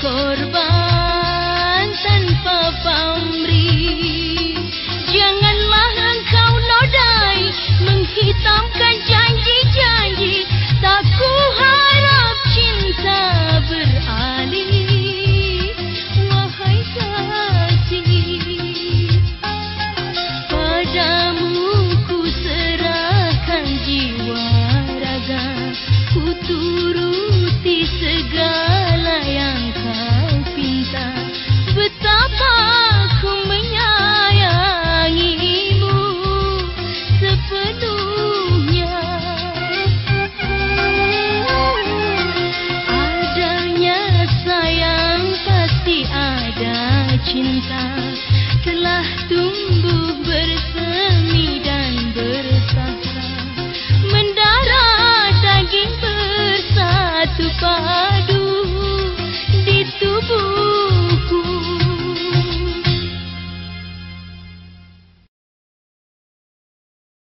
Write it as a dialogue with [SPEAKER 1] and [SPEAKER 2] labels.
[SPEAKER 1] corva.